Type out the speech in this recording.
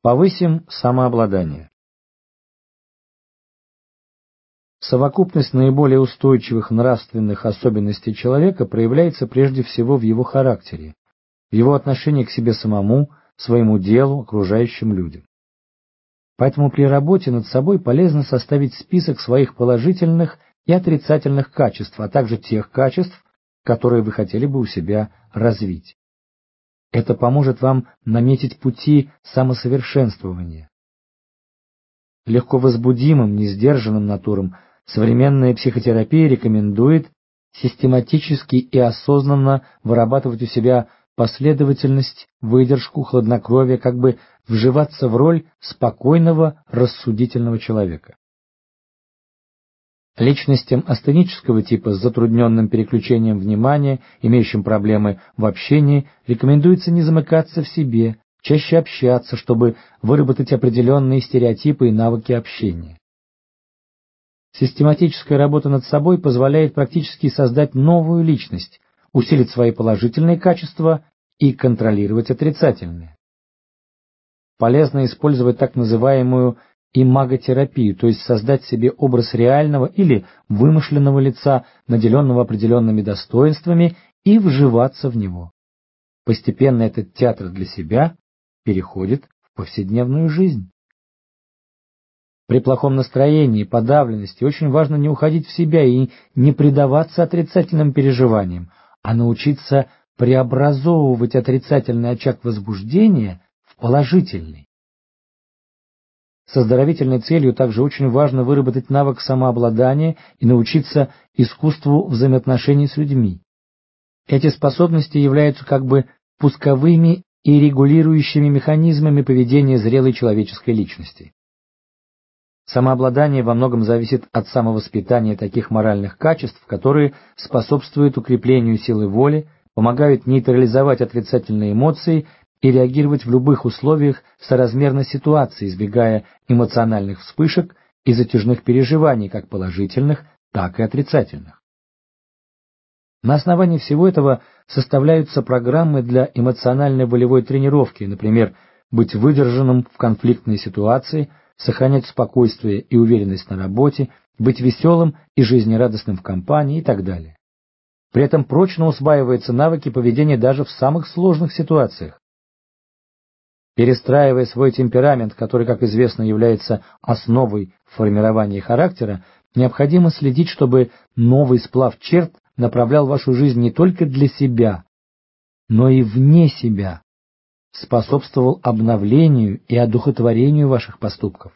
Повысим самообладание. Совокупность наиболее устойчивых нравственных особенностей человека проявляется прежде всего в его характере, в его отношении к себе самому, своему делу, окружающим людям. Поэтому при работе над собой полезно составить список своих положительных и отрицательных качеств, а также тех качеств, которые вы хотели бы у себя развить. Это поможет вам наметить пути самосовершенствования. Легко возбудимым, несдержанным натурам современная психотерапия рекомендует систематически и осознанно вырабатывать у себя последовательность, выдержку, хладнокровие, как бы вживаться в роль спокойного, рассудительного человека. Личностям астенического типа с затрудненным переключением внимания, имеющим проблемы в общении, рекомендуется не замыкаться в себе, чаще общаться, чтобы выработать определенные стереотипы и навыки общения. Систематическая работа над собой позволяет практически создать новую личность, усилить свои положительные качества и контролировать отрицательные. Полезно использовать так называемую имаготерапию, то есть создать себе образ реального или вымышленного лица, наделенного определенными достоинствами, и вживаться в него. Постепенно этот театр для себя переходит в повседневную жизнь. При плохом настроении, подавленности очень важно не уходить в себя и не предаваться отрицательным переживаниям, а научиться преобразовывать отрицательный очаг возбуждения в положительный. С оздоровительной целью также очень важно выработать навык самообладания и научиться искусству взаимоотношений с людьми. Эти способности являются как бы пусковыми и регулирующими механизмами поведения зрелой человеческой личности. Самообладание во многом зависит от самовоспитания таких моральных качеств, которые способствуют укреплению силы воли, помогают нейтрализовать отрицательные эмоции и реагировать в любых условиях соразмерно ситуации, избегая эмоциональных вспышек и затяжных переживаний, как положительных, так и отрицательных. На основании всего этого составляются программы для эмоциональной волевой тренировки, например, быть выдержанным в конфликтной ситуации, сохранять спокойствие и уверенность на работе, быть веселым и жизнерадостным в компании и так далее. При этом прочно усваиваются навыки поведения даже в самых сложных ситуациях. Перестраивая свой темперамент, который, как известно, является основой формирования характера, необходимо следить, чтобы новый сплав черт направлял вашу жизнь не только для себя, но и вне себя, способствовал обновлению и одухотворению ваших поступков.